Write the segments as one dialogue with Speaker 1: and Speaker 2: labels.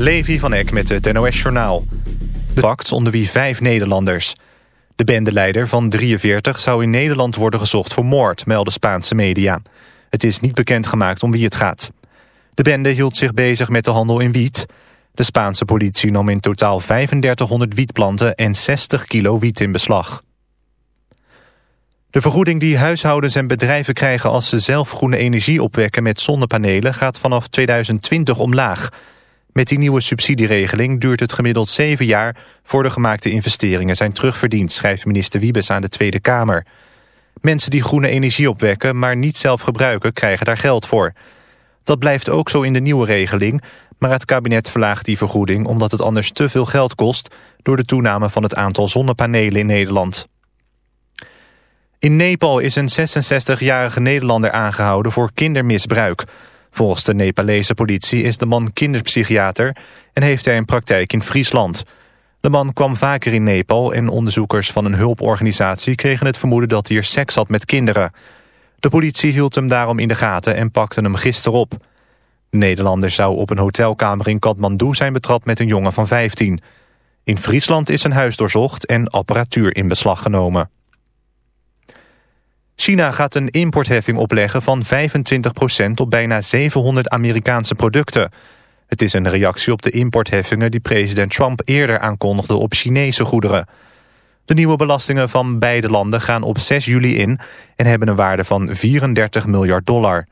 Speaker 1: Levi van Eck met het NOS-journaal. De pakt onder wie vijf Nederlanders. De bendeleider van 43 zou in Nederland worden gezocht voor moord, melden Spaanse media. Het is niet bekendgemaakt om wie het gaat. De bende hield zich bezig met de handel in wiet. De Spaanse politie nam in totaal 3500 wietplanten en 60 kilo wiet in beslag. De vergoeding die huishoudens en bedrijven krijgen als ze zelf groene energie opwekken met zonnepanelen gaat vanaf 2020 omlaag. Met die nieuwe subsidieregeling duurt het gemiddeld zeven jaar voor de gemaakte investeringen zijn terugverdiend, schrijft minister Wiebes aan de Tweede Kamer. Mensen die groene energie opwekken, maar niet zelf gebruiken, krijgen daar geld voor. Dat blijft ook zo in de nieuwe regeling, maar het kabinet verlaagt die vergoeding omdat het anders te veel geld kost door de toename van het aantal zonnepanelen in Nederland. In Nepal is een 66-jarige Nederlander aangehouden voor kindermisbruik. Volgens de Nepalese politie is de man kinderpsychiater en heeft hij een praktijk in Friesland. De man kwam vaker in Nepal en onderzoekers van een hulporganisatie kregen het vermoeden dat hij er seks had met kinderen. De politie hield hem daarom in de gaten en pakte hem gisteren op. De Nederlander zou op een hotelkamer in Kathmandu zijn betrapt met een jongen van 15. In Friesland is zijn huis doorzocht en apparatuur in beslag genomen. China gaat een importheffing opleggen van 25% op bijna 700 Amerikaanse producten. Het is een reactie op de importheffingen die president Trump eerder aankondigde op Chinese goederen. De nieuwe belastingen van beide landen gaan op 6 juli in en hebben een waarde van 34 miljard dollar.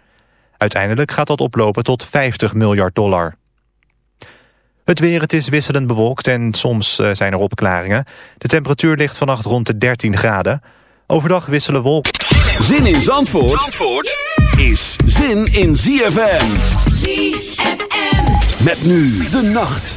Speaker 1: Uiteindelijk gaat dat oplopen tot 50 miljard dollar. Het weer, het is wisselend bewolkt en soms eh, zijn er opklaringen. De temperatuur ligt vannacht rond de 13 graden. Overdag wisselen wolken.
Speaker 2: Zin in Zandvoort, Zandvoort is zin in ZFM.
Speaker 3: ZFM.
Speaker 2: Met nu de nacht.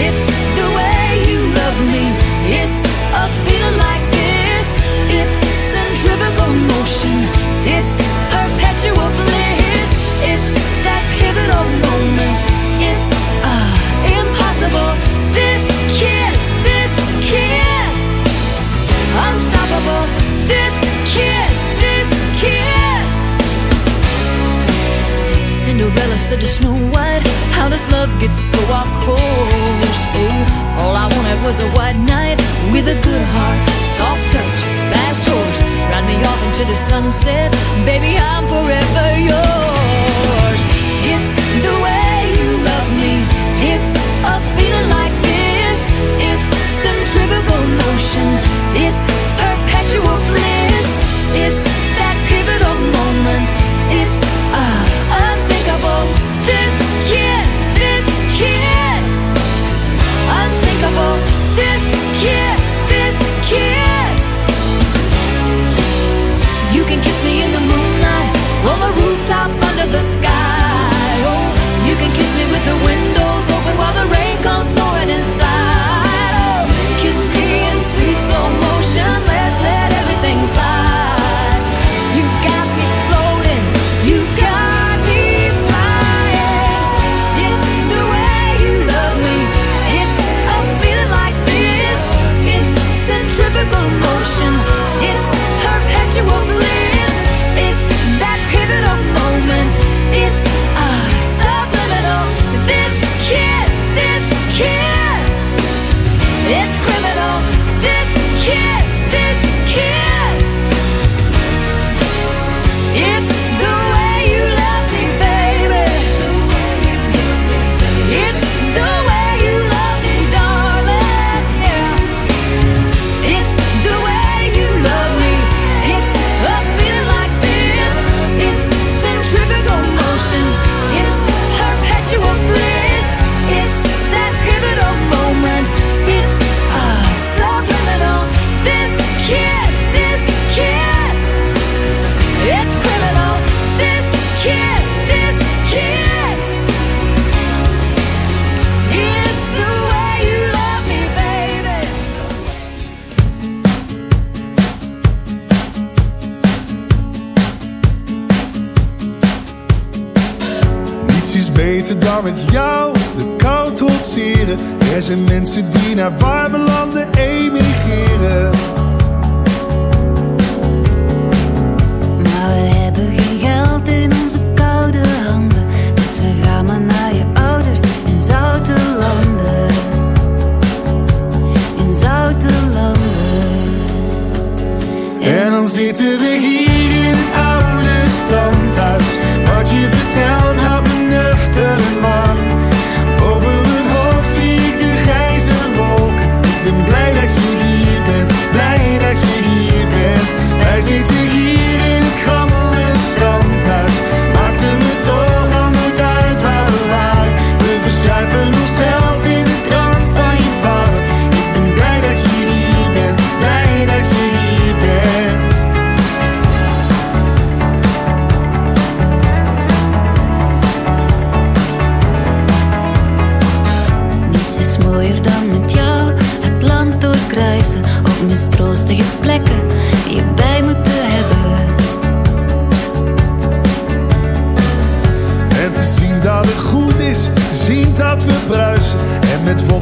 Speaker 2: It's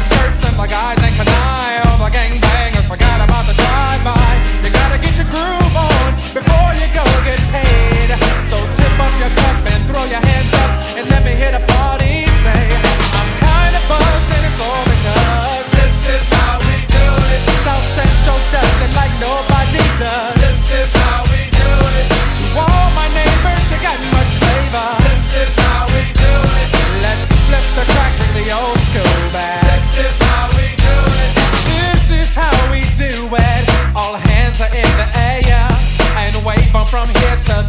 Speaker 4: and skirts and my guys that can all the gangbangers forgot about the drive-by. You gotta get your groove on before you go get paid. So tip up your cup and throw your hands up and let me hit a party. Say I'm kinda buzzed and it's all because this is how we do it. South Central does it like nobody does.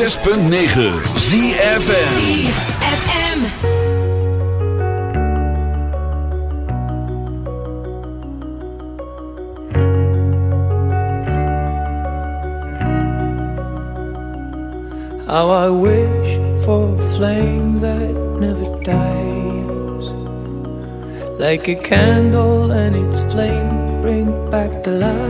Speaker 3: 106.9
Speaker 5: ZFN
Speaker 6: How I wish for a flame that never dies. Like a candle and its flame bring back the light.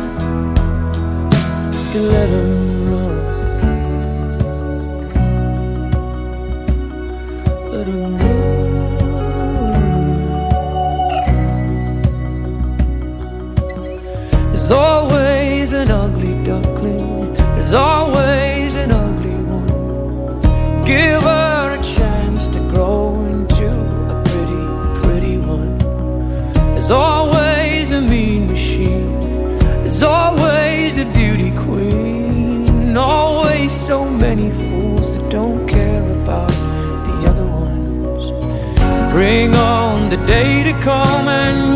Speaker 6: can let the day to come and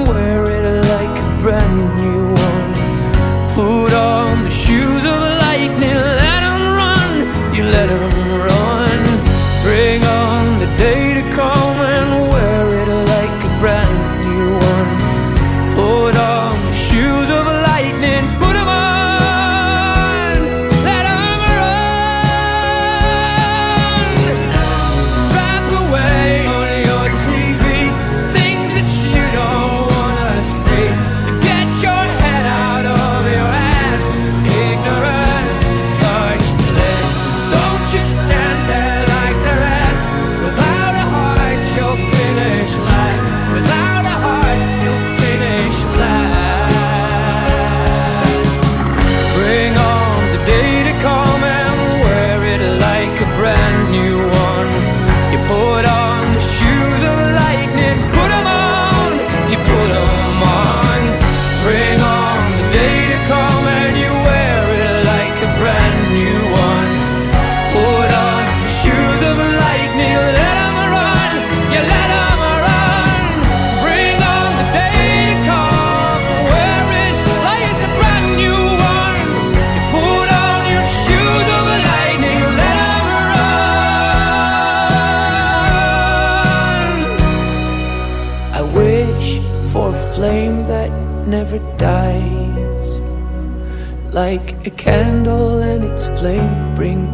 Speaker 6: flame bring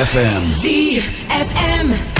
Speaker 3: ZFM.
Speaker 5: ZFM.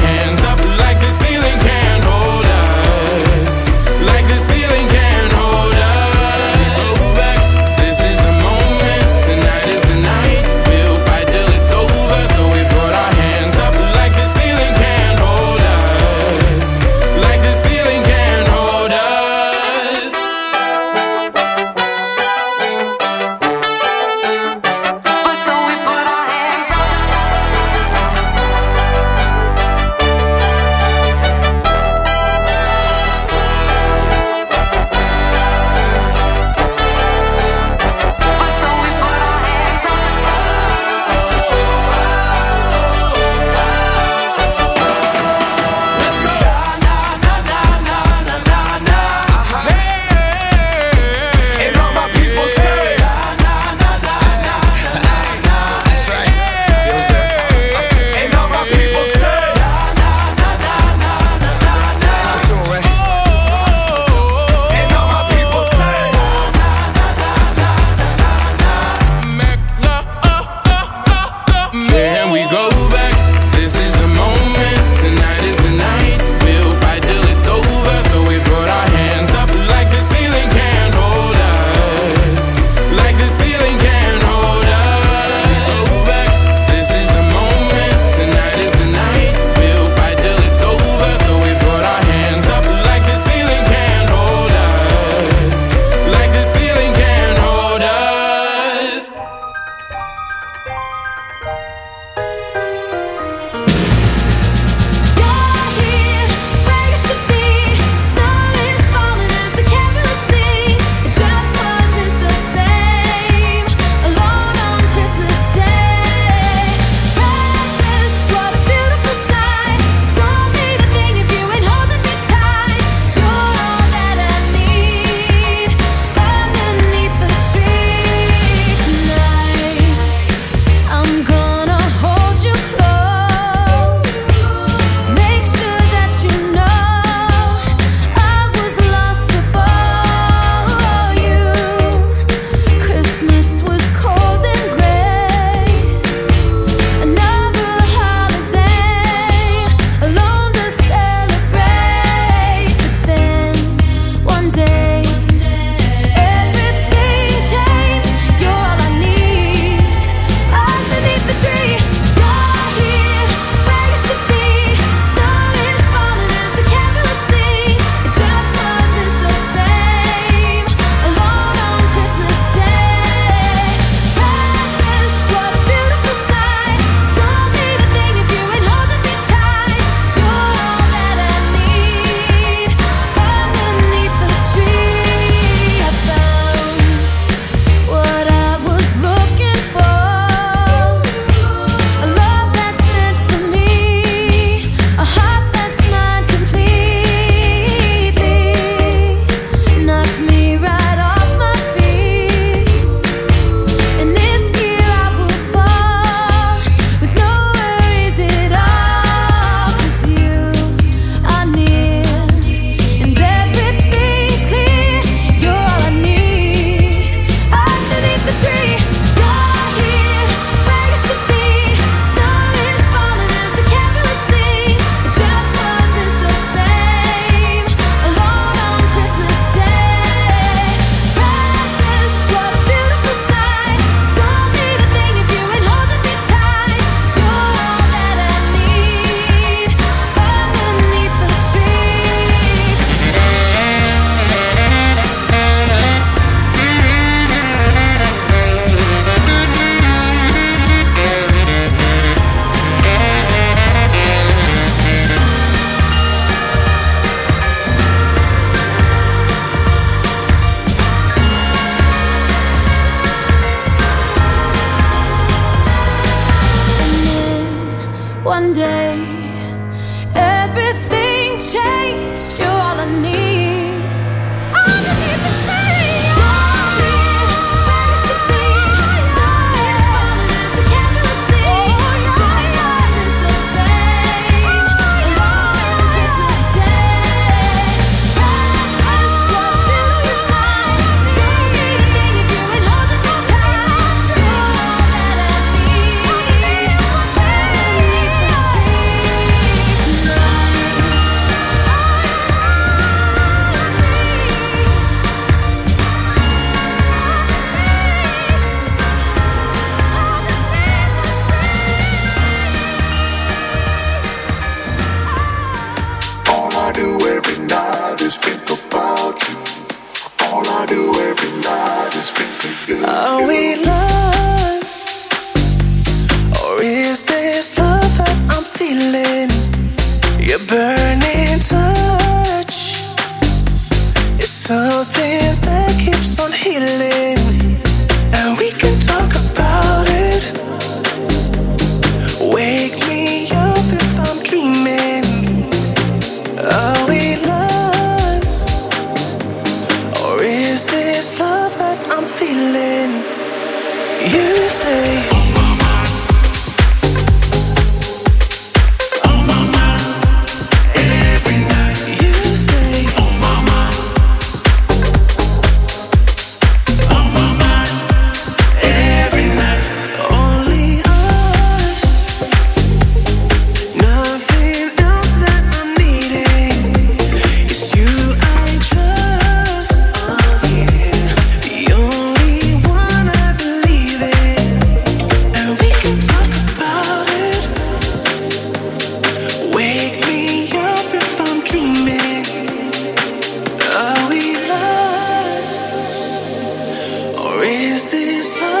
Speaker 7: is
Speaker 8: this love